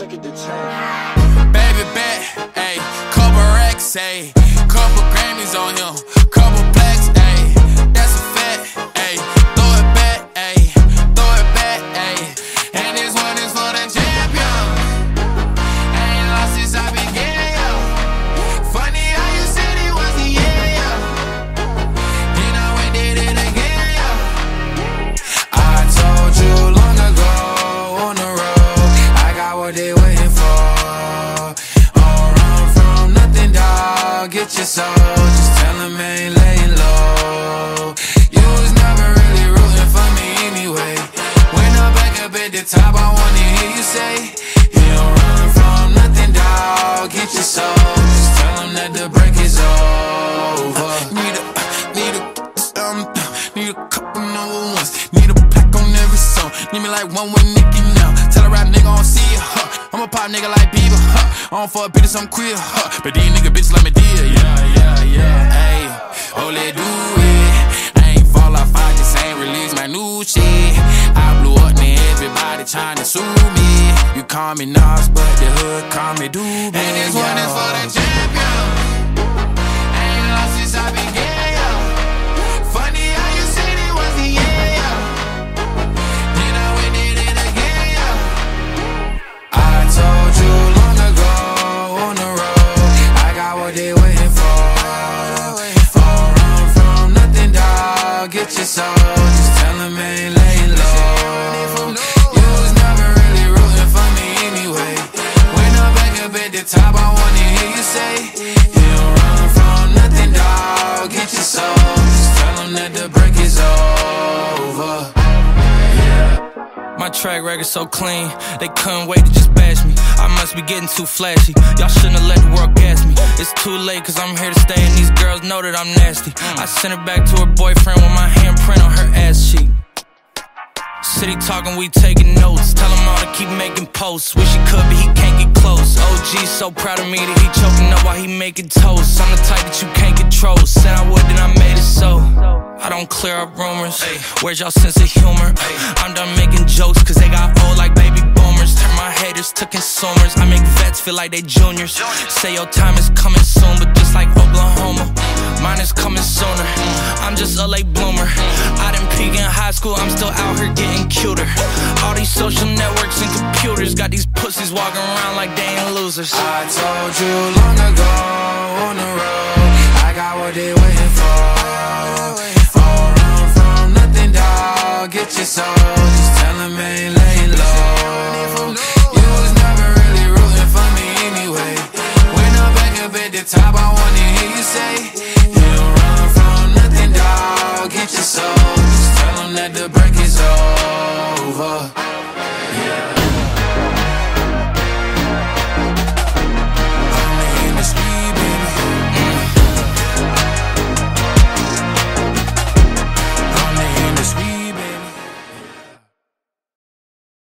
Baby bet, ayy, couple racks, ayy, couple Grammys on him, Get your soul, just tell them ain't laying low. You was never really rooting for me anyway. When I'm back up at the top, I wanna hear you say, You don't run from nothing, dog. Get your soul, just tell them that the break is over. Need a, need a, um, need a couple number ones. Need a pack on every song. Need me like one with Nicki now. Tell a rap nigga I don't see it, huh? I'm a pop nigga like Bieber, huh? I don't fuck bitches, I'm queer, huh? But these nigga bitches let me oh, let do it. I ain't fall off, I just ain't release my new shit. I blew up, and everybody tryna sue me. You call me Nas, but the hood call me Doobie. And this one is for the champion. Ain't lost since I began. Funny how you said it was the yeah. Then I went did it again. I told you long ago on the road, I got what they waiting for. Dog. Get your soul, just tell them ain't laying low. Track record so clean, they couldn't wait to just bash me. I must be getting too flashy. Y'all shouldn't have let the world gas me. It's too late, cause I'm here to stay, and these girls know that I'm nasty. I sent her back to her boyfriend with my handprint on her ass cheek. City talking, we taking notes. Tell him all to keep making posts. Wish he could, but he can't get close. OG so proud of me that he choking up while he making toast. I'm the type that you can't control. Said I would, don't clear up rumors. Where's y'all sense of humor? I'm done making jokes, cause they got old like baby boomers. Turn my haters to consumers. I make vets feel like they juniors. Say your time is coming soon, but just like Oklahoma, mine is coming sooner. I'm just a late bloomer. I didn't peak in high school, I'm still out here getting cuter. All these social networks and computers got these pussies walking around like they ain't losers. I told you long your soul,